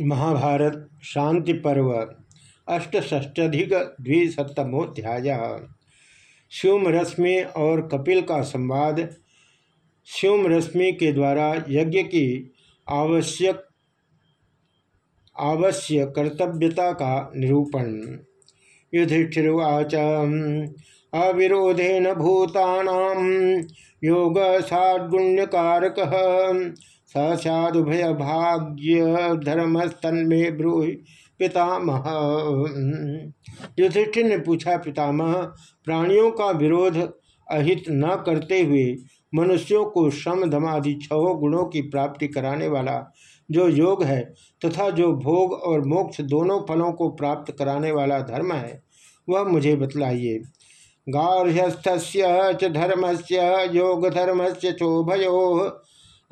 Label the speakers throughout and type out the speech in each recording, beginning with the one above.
Speaker 1: महाभारत, शांति पर्व अष्टष्टधिक द्विशतमोध्याय शिवम रश्मि और कपिल का संवाद। शिवम रश्मि के द्वारा यज्ञ की आवश्यक आवश्य कर्तव्यता का निरूपण। युधिष्ठिर्वाच, अविरोधेन भूतानाम योग सागुण्यकारक सदुभय भाग्य धर्मस्तन्मे ब्रूहि पितामह। युधिष्ठिर ने पूछा, पितामह, प्राणियों का विरोध अहित न करते हुए मनुष्यों को श्रम धमादि छह गुणों की प्राप्ति कराने वाला जो योग है तथा जो भोग और मोक्ष दोनों फलों को प्राप्त कराने वाला धर्म है, वह मुझे बतलाइए। गार्हस्थ धर्म से योग धर्म से चोभयो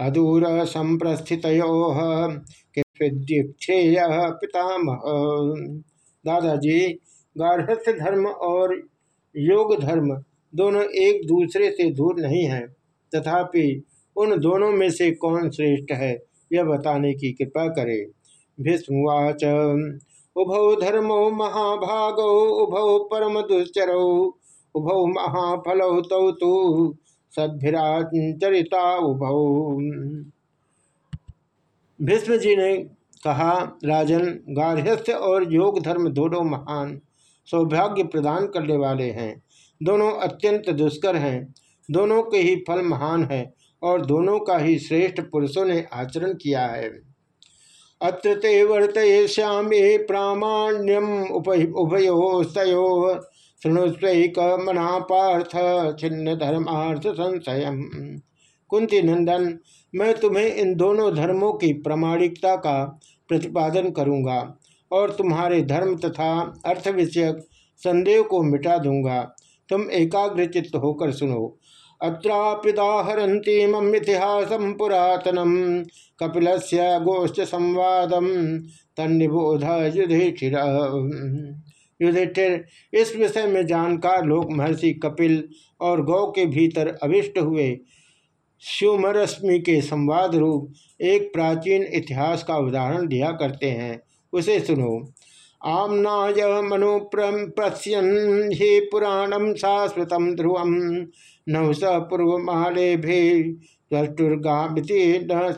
Speaker 1: अदूर संप्रस्थित श्रेय पितामह। दादाजी गार्हस्थ धर्म और योग धर्म दोनों एक दूसरे से दूर नहीं हैं। तथापि उन दोनों में से कौन श्रेष्ठ है, यह बताने की कृपा करे। भीष्मवाच, उभौ धर्मो महाभागो, उभौ परम दुश्चरौ उभौ महाफलौ तौ तो सद्भिराचरिता उभौ भीष्म जी ने कहा, राजन, गार्हस्थ्य और योग धर्म दोनों महान सौभाग्य प्रदान करने वाले हैं। दोनों अत्यंत दुष्कर हैं। दोनों के ही फल महान है और दोनों का ही श्रेष्ठ पुरुषों ने आचरण किया है। अत्र ते वर्त श्यामे प्रामाण्यम उभयो शृणुस्वैक मना पार्थ छिन्न धर्मार्थ संशय कुंती नंदन, मैं तुम्हें इन दोनों धर्मों की प्रमाणिकता का प्रतिपादन करूँगा और तुम्हारे धर्म तथा अर्थ विषयक संदेह को मिटा दूँगा। तुम एकाग्रचित्त होकर सुनो। अत्रापिदाहरती मम इतिहास पुरातनम कपिल गोष्ठ संवाद तन्निबोध युधिष्ठिर युधिष्ठिर, इस विषय में जानकार लोग महर्षि कपिल और गौ के भीतर अभिष्ट हुए। शिवमरश्मि के संवाद रूप एक प्राचीन इतिहास का उदाहरण दिया करते हैं। उसे सुनो। आमनाय मनु पश्यन ही पुराणम शाश्वत ध्रुवम नौ स पूर्व माले भी न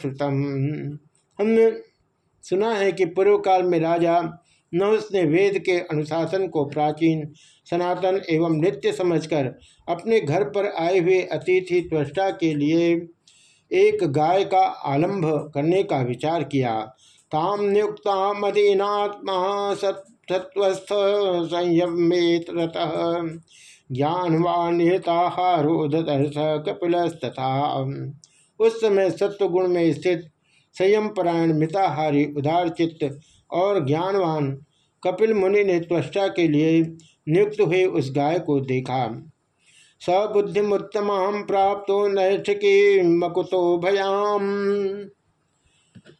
Speaker 1: श्रुतम। हमने सुना है कि पूर्व काल में राजा नहुस उसने वेद के अनुशासन को प्राचीन, सनातन एवं नित्य समझकर अपने घर पर आए हुए अतिथि त्वष्टा के लिए एक गाय का आलंभ करने का विचार किया। ताम नियुक्ता मदीनात्मा सत्वस्थ संयमेत ज्ञानवान्यताहारोदर्श कपिलस्तथा। उस समय सत्वगुण में स्थित संयम परायण मिताहारी उदार चित्त और ज्ञानवान कपिल मुनि ने त्वष्टा के लिए नियुक्त हुए उस गाय को देखा। सबुद्धिमुत्तम प्राप्त नैष्ठिकी मकुतो भयाम।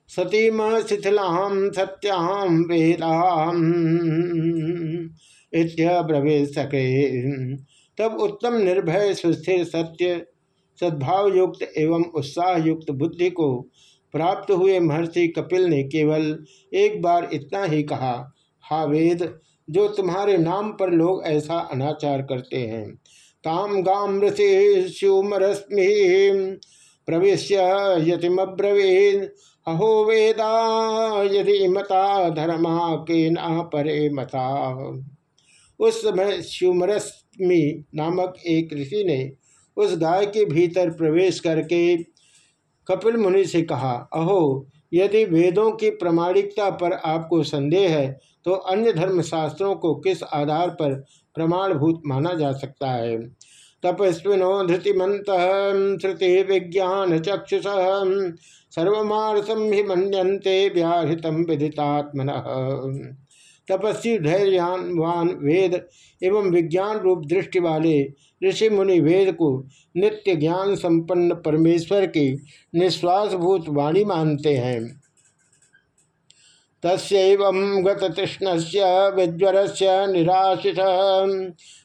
Speaker 1: सतीम शिथिलाम सत्याम वेदाम ब्रवे सके तब उत्तम निर्भय सुस्थिर सत्य सद्भाव युक्त एवं उत्साह युक्त बुद्धि को प्राप्त हुए महर्षि कपिल ने केवल एक बार इतना ही कहा, हा वेद, जो तुम्हारे नाम पर लोग ऐसा अनाचार करते हैं। ताम गाम ऋषि प्रवेश यतिमब्रवीन। अहो वेदा, यदि मता धर्मा के न परे मता। उस समय शिवमरश्मि नामक एक ऋषि ने उस गाय के भीतर प्रवेश करके कपिल मुनि से कहा, अहो, यदि वेदों की प्रमाणिकता पर आपको संदेह है तो अन्य धर्मशास्त्रों को किस आधार पर प्रमाणभूत माना जा सकता है? तपस्विनो धृतिमंत श्रुति विज्ञान चक्षुष सर्वमार्सम ही मनते व्याहृतम विदितात्मन। तपस्वी, धैर्यवान वेद एवं विज्ञान रूप दृष्टि वाले ऋषि मुनि वेद को नित्य ज्ञान संपन्न परमेश्वर की निश्वासभूत वाणी मानते हैं। तस्व गतृष्ण से विज्वर से निराशिष,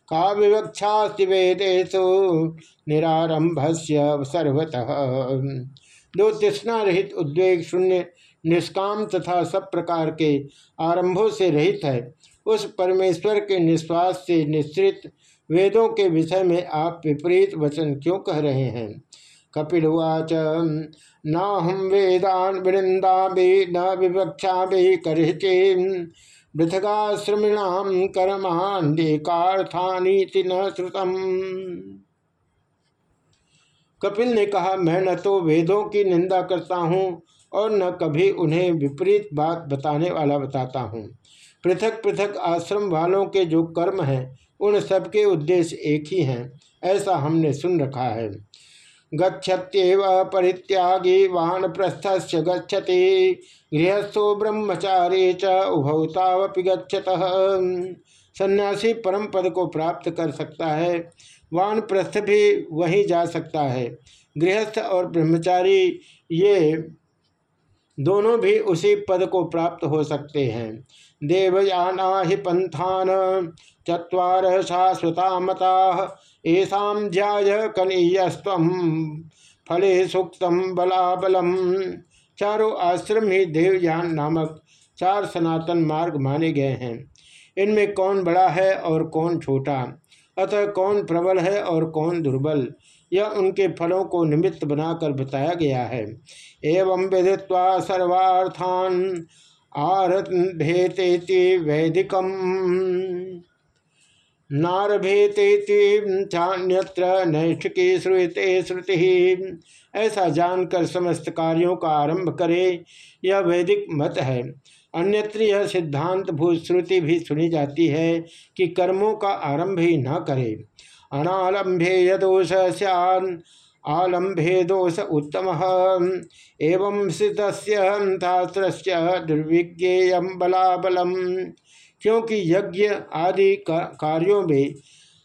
Speaker 1: का विवक्षा वेदेशु निरारंभ से सर्वतः। दो तृष्णा रहित उद्वेग शून्य निष्काम तथा सब प्रकार के आरंभों से रहित है। उस परमेश्वर के निश्वास से निश्चित वेदों के विषय में आप विपरीत वचन क्यों कह रहे हैं? कपिलवाच न हम वेदान वृंदा भी न विवक्षा भी करचे पृथगाश्रमिणाम कर्माण्येकार्थानीति न श्रुतम। कपिल ने कहा, मैं न तो वेदों की निंदा करता हूँ और न कभी उन्हें विपरीत बात बताने वाला बताता हूँ। पृथक पृथक आश्रम वालों के जो कर्म हैं, उन सबके उद्देश्य एक ही हैं, ऐसा हमने सुन रखा है। गच्छत्येव परित्यागी वानप्रस्थ गच्छति, गृहस्थो ब्रह्मचारी च उभौतावपि गच्छत। सन्यासी परम पद को प्राप्त कर सकता है, वानप्रस्थ भी वहीं जा सकता है। गृहस्थ और ब्रह्मचारी, ये दोनों भी उसी पद को प्राप्त हो सकते हैं। देवयाना ही पंथान चुवार शाश्वता मता ऐसा ध्याय कनीयस्व फले सुक्तम बलाबलम चारों आश्रम ही देवयान नामक चार सनातन मार्ग माने गए हैं। इनमें कौन बड़ा है और कौन छोटा? अतः कौन प्रबल है और कौन दुर्बल? यह उनके फलों को निमित्त बनाकर बताया गया है। एवं विदित्वा सर्वार्थान आरभेते वैदिकम। नारभेते चान्यत्र नैष्ठिकी श्रुते श्रुति। ऐसा जानकर समस्त कार्यों का आरंभ करे, यह वैदिक मत है। अन्यत्र यह सिद्धांत भूत श्रुति भी सुनी जाती है कि कर्मों का आरंभ ही न करे। अनालंभे यदोष सैन आलंभे दोष उत्तम। एवं स्थित दुर्विज्ञेय बलाबलम क्योंकि यज्ञ आदि का, कार्यों में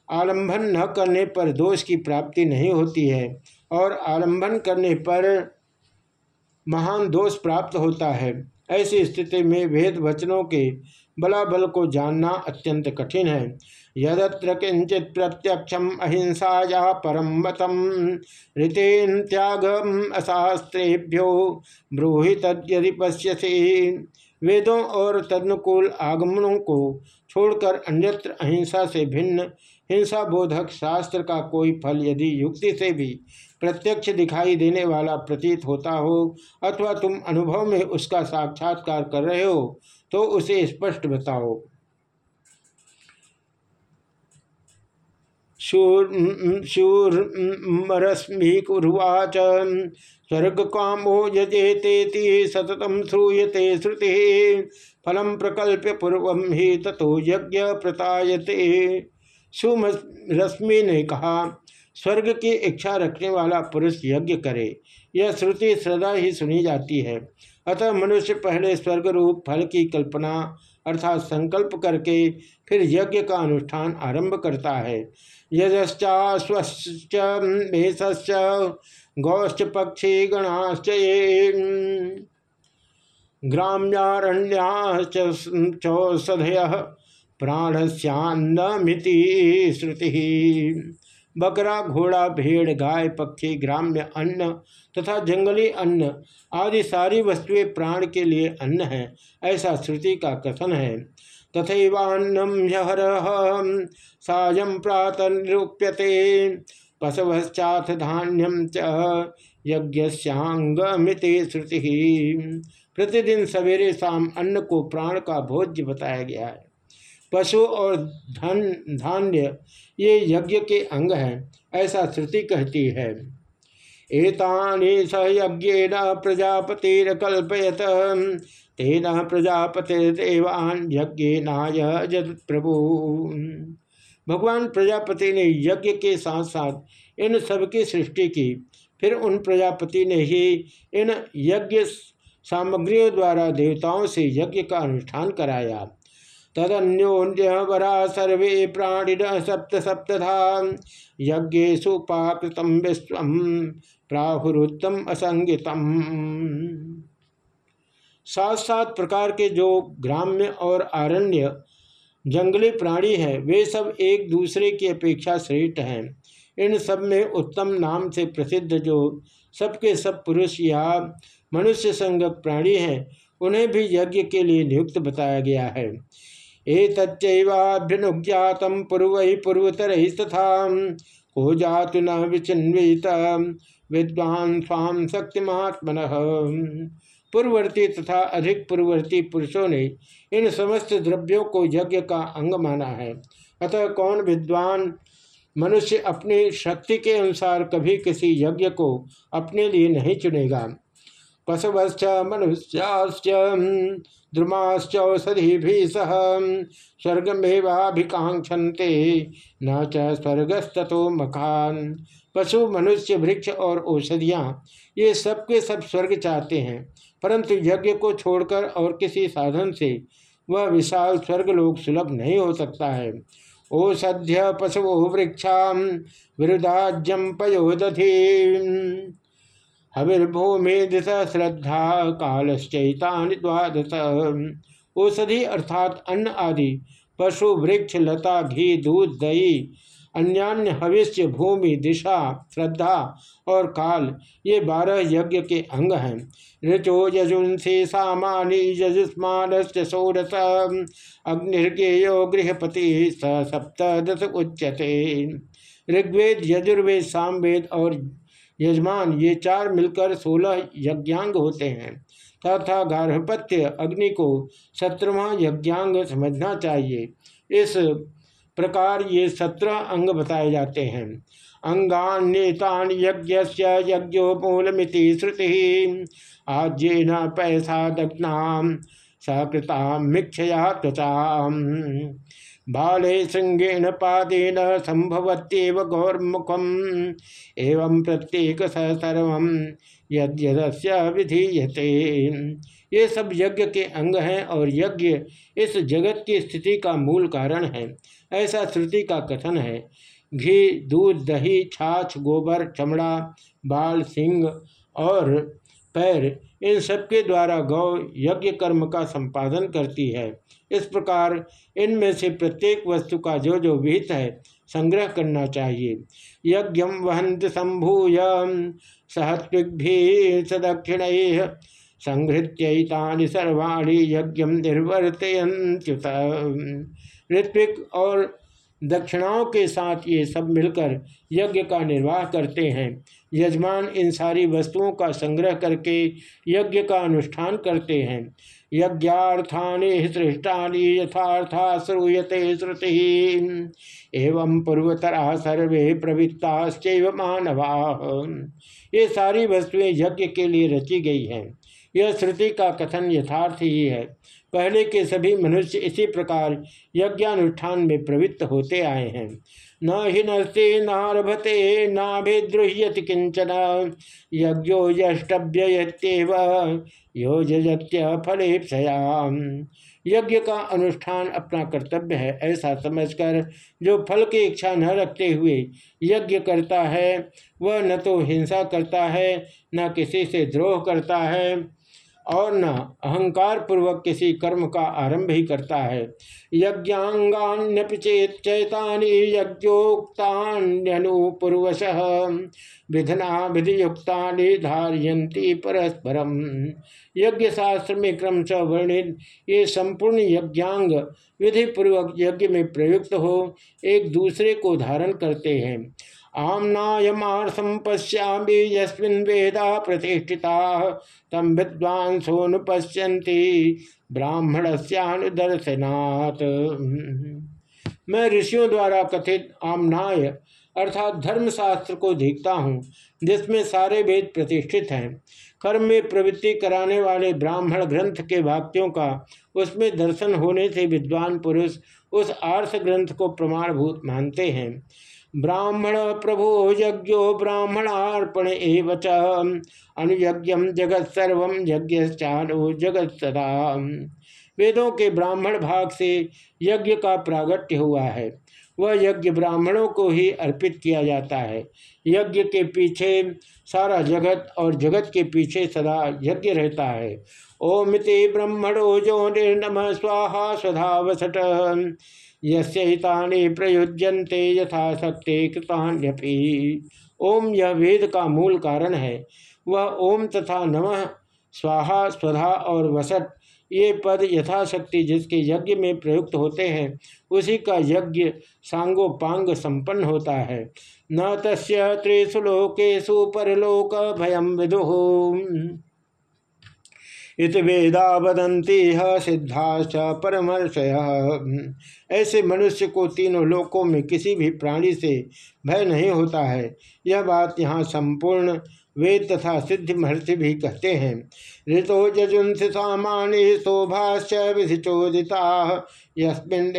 Speaker 1: आलंबन न करने पर दोष की प्राप्ति नहीं होती है, और आलंबन करने पर महान दोष प्राप्त होता है। ऐसी स्थिति में वेद वचनों के बलाबल को जानना अत्यंत कठिन है। यदत्र किंचित प्रत्यक्षम अहिंसाया परम मतम ऋतेन त्यागम अशास्त्रेभ्यो ब्रूहि तद्यदि पश्यसी। वेदों और तदनुकूल आगमनों को छोड़कर अन्यत्र अहिंसा से भिन्न हिंसा बोधक शास्त्र का कोई फल यदि युक्ति से भी प्रत्यक्ष दिखाई देने वाला प्रतीत होता हो अथवा तुम अनुभव में उसका साक्षात्कार कर रहे हो तो उसे स्पष्ट बताओ। शूर शूरस्मीकुर्वाच स्वर्ग कामो यजेतेति सततम श्रूयते श्रुति, फलम प्रकल्प्य पूर्व ही तथो यज्ञ प्रतायते। सुम रश्मि ने कहा स्वर्ग की इच्छा रखने वाला पुरुष यज्ञ करे। यह श्रुति सदा ही सुनी जाती है। अतः मनुष्य पहले स्वर्ग रूप फल की कल्पना अर्थात संकल्प करके फिर यज्ञ का अनुष्ठान आरंभ करता है। यजश्चा स्वश्च गौश्च पक्षी गणाश्च ये ग्राम्यारण्याश्च चौषधय प्राणस्यान्नमिति श्रुति। बकरा, घोड़ा, भेड़, गाय, पक्षी, ग्राम्य अन्न तथा जंगली अन्न आदि सारी वस्तुएँ प्राण के लिए अन्न है, ऐसा श्रुति का कथन है। तथैवान्नम ह्यहर सायं प्रातः निरूप्यते पशवश्चाथ धान्यम च यज्ञस्यांगमिति श्रुति। प्रतिदिन सवेरे शाम अन्न को प्राण का भोज्य बताया गया है। पशु और धन, धान्य ये यज्ञ के अंग हैं, ऐसा श्रुति कहती है। एतानि स यज्ञेन प्रजापतिरकल्पयत तेन प्रजापतिर्देवान यज्ञनाय जद प्रभु। भगवान प्रजापति ने यज्ञ के साथ साथ इन सबकी सृष्टि की, फिर उन प्रजापति ने ही इन यज्ञ सामग्रियों द्वारा देवताओं से यज्ञ का अनुष्ठान कराया। तदन्योन्य वरा सर्वे प्राणिन सप्त सप्तधा यज्ञेशु पाकृतम विश्व प्राहुरुत्तम असंगितम। सात सात प्रकार के जो ग्राम्य और आरण्य जंगली प्राणी हैं, वे सब एक दूसरे की अपेक्षा श्रेष्ठ हैं। इन सब में उत्तम नाम से प्रसिद्ध जो सबके सब पुरुष या मनुष्य संगक प्राणी हैं, उन्हें भी यज्ञ के लिए नियुक्त बताया गया है। एतच्चैवाभ्यनुज्ञात पूर्व पूर्वतर तथा को जातु न विचिन्वित। विद्वान स्वाम शक्तिमात्मन। पूर्ववर्ती तथा अधिक पूर्ववर्ती पुरुषों ने इन समस्त द्रव्यों को यज्ञ का अंग माना है। अतः कौन विद्वान मनुष्य अपनी शक्ति के अनुसार कभी किसी यज्ञ को अपने लिए नहीं चुनेगा? पशुवश्च मनुष्याश्च। द्रुमाश्चौषधि भी सह स्वर्गमेवाभिकांक्षन्ते न च स्वर्गस्तो मकान पशु, मनुष्य, वृक्ष और औषधियाँ, ये सबके सब स्वर्ग चाहते हैं, परंतु यज्ञ को छोड़कर और किसी साधन से वह विशाल स्वर्गलोक सुलभ नहीं हो सकता है। ओषध्य पशु वृक्षा विरुदाज्यम पयोदधि हविर्भूमि दिश श्रद्धा कालश्चैतानि द्वादश। औषधि अर्थात अन्न आदि, पशु, वृक्ष, लता, घी, दूध, दही, अन्यान्य हविष्य, भूमि, दिशा, श्रद्धा और काल, ये बारह यज्ञ के अंग हैं। ऋचो यजुंसी सामानी यजुष्मान षोडश। अग्निर्गेयो गृहपति स सप्तश उच्यते। ऋग्वेद, यजुर्वेद, सामवेद और यजमान, ये चार मिलकर सोलह यज्ञांग होते हैं। तथा गार्हपत्य अग्नि को सत्रवा यज्ञांग समझना चाहिए। इस प्रकार ये सत्रह अंग बताए जाते हैं। अंगान्यतान यज्ञ यज्ञोमूलमिति श्रुति। आज्य न पैसा दग्ना सकृता मिक्षया त्वचा बाले श्रृंगेण पादेन संभवत्येव गौरमुखम। एवं प्रत्येक सर्व यद्यस्य विधीयते। ये सब यज्ञ के अंग हैं और यज्ञ इस जगत की स्थिति का मूल कारण है। ऐसा श्रुति का कथन है। घी, दूध, दही, छाछ, गोबर, चमड़ा, बाल सिंह और पैर इन सबके द्वारा गौ यज्ञ कर्म का संपादन करती है। इस प्रकार इनमें से प्रत्येक वस्तु का जो जो विहित है, संग्रह करना चाहिए। यज्ञ वहंत संभूय, सहत्विग्भि सदक्षिण संहृत्यतानि सर्वाणी यज्ञ निर्वर्तयंत्युत ऋत्विक और दक्षिणाओं के साथ ये सब मिलकर यज्ञ का निर्वाह करते हैं। यजमान इन सारी वस्तुओं का संग्रह करके यज्ञ का अनुष्ठान करते हैं। यज्ञार्थानि सृष्टानि यथार्था श्रूयते श्रुति। एवं पूर्वतरा सर्वे प्रवृत्ताश्चैव मानवा। ये सारी वस्तुएँ यज्ञ के लिए रची गई हैं। यह श्रुति का कथन यथार्थ ही है। पहले के सभी मनुष्य इसी प्रकार यज्ञानुष्ठान में प्रवृत्त होते आए हैं। न हि नस्ते नारभते, नाभिद्रुह्यति किंचन यज्ञो यष्टव्ययत्येव योजत्य फलेप्सयाम। यज्ञ का अनुष्ठान अपना कर्तव्य है, ऐसा समझकर जो फल की इच्छा न रखते हुए यज्ञ करता है, वह न तो हिंसा करता है, न किसी से द्रोह करता है। और न अहंकार पूर्वक किसी कर्म का आरंभ ही करता है। यज्ञांगान्यपिचेत चैतानि यज्ञोक्तान्यनुपूर्वश विधना विधियुक्ता धारियंती परस्परम। यज्ञ शास्त्र में क्रम च वर्णित ये संपूर्ण यज्ञांग विधि पूर्वक यज्ञ में प्रयुक्त हो, एक दूसरे को धारण करते हैं। आमनायमार्थम पश्यामी यस्मिन प्रतिष्ठिता। तम विद्वांसोनुपश्यंती ब्राह्मण दर्शनात् मैं ऋषियों द्वारा कथित आमनाय अर्थात धर्मशास्त्र को देखता हूँ, जिसमें सारे वेद प्रतिष्ठित हैं। कर्म में प्रवृत्ति कराने वाले ब्राह्मण ग्रंथ के वाक्यों का उसमें दर्शन होने से विद्वान पुरुष उस आर्थ ग्रंथ को प्रमाणभूत मानते हैं। ब्राह्मण प्रभो यज्ञो ब्राह्मणार्पण एवच अनुयज्ञ जगत सर्व यज्ञ जगत सदा। वेदों के ब्राह्मण भाग से यज्ञ का प्रागट्य हुआ है। वह यज्ञ ब्राह्मणों को ही अर्पित किया जाता है। यज्ञ के पीछे सारा जगत और जगत के पीछे सदा यज्ञ रहता है। ओमिति ब्रह्मणो जो निर्नम, स्वाहा स्वधा वसट यस्तानि प्रयुज्यन्ते यथाशक्ति कृतान्यपि। ओम यह वेद का मूल कारण है। वह ओम तथा नमः, स्वाहा, स्वधा और वसट ये पद यथाशक्ति जिसके यज्ञ में प्रयुक्त होते हैं, उसी का यज्ञ सांगोपांग संपन्न होता है। न तस्य त्रिशुलोकेशु परलोक भयम विदु। इत वेदा वदंती सिद्धाश्च परमर्शय ऐसे मनुष्य को तीनों लोकों में किसी भी प्राणी से भय नहीं होता है। यह बात यहाँ संपूर्ण वेद तथा सिद्धि महर्षि भी कहते हैं। ऋतो जजुंस सामान्य शोभाश्च विधिचोदिता, यस्मिन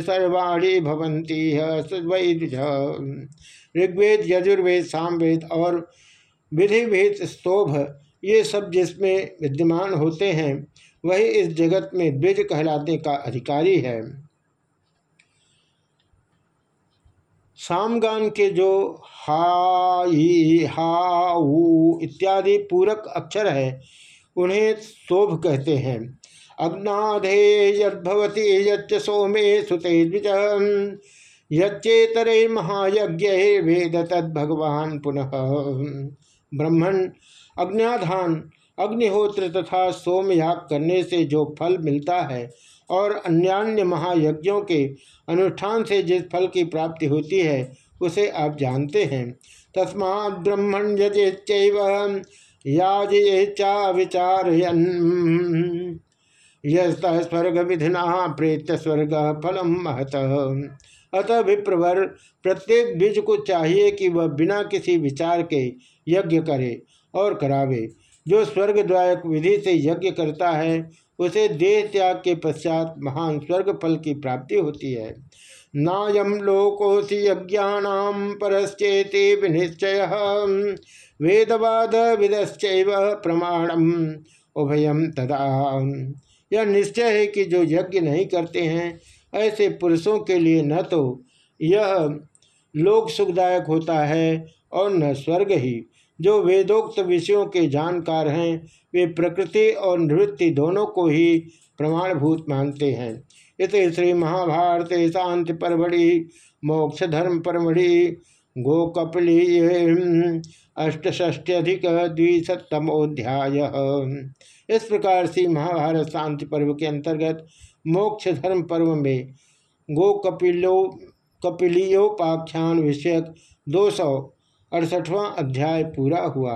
Speaker 1: सर्वाणी भवंती ऋग्वेद, यजुर्वेद, सामवेद और विधि भेद स्तोभ ये सब जिसमें विद्यमान होते हैं, वही इस जगत में द्विज कहलाने का अधिकारी है। सामगान के जो हा हा इत्यादि पूरक अक्षर है, उन्हें शोभ कहते हैं। अग्नाधे यदवती यच्च सोमे सुते द्विज यच्चेतरे महायज्ञ वेद तद भगवान पुनः। ब्रह्मण अग्निधान अग्निहोत्र तथा सोमयाग करने से जो फल मिलता है और अन्यान्य महायज्ञों के अनुष्ठान से जिस फल की प्राप्ति होती है, उसे आप जानते हैं। तस्मा ब्रह्मण यजेच्चैव चा विचार स्वर्ग विधिना प्रेत स्वर्ग फलम महत। अतः विप्रवर प्रत्येक बीज को चाहिए कि वह बिना किसी विचार के यज्ञ करे। और करावे। जो स्वर्गद्वायक विधि से यज्ञ करता है, उसे देह त्याग के पश्चात महान स्वर्ग फल की प्राप्ति होती है। नायम लोकोसी यज्ञानाम परश्चेति विनिश्चय, वेदवाद विदश्च प्रमाणम उभयम तदा। यह निश्चय है कि जो यज्ञ नहीं करते हैं, ऐसे पुरुषों के लिए न तो यह लोक सुखदायक होता है और न स्वर्ग ही। जो वेदोक्त विषयों के जानकार हैं, वे प्रकृति और निवृत्ति दोनों को ही प्रमाणभूत मानते हैं। इस श्री महाभारत शांति परमढ़ि मोक्ष धर्म परमढ़ि गोकपली अष्टष्ट्यधिक द्विशतमोध्याय इस प्रकार से महाभारत शांति पर्व के अंतर्गत मोक्ष धर्म पर्व में गो कपिलो कपिलियोपाख्यान विषयक दो सौ अड़सठवां अध्याय पूरा हुआ।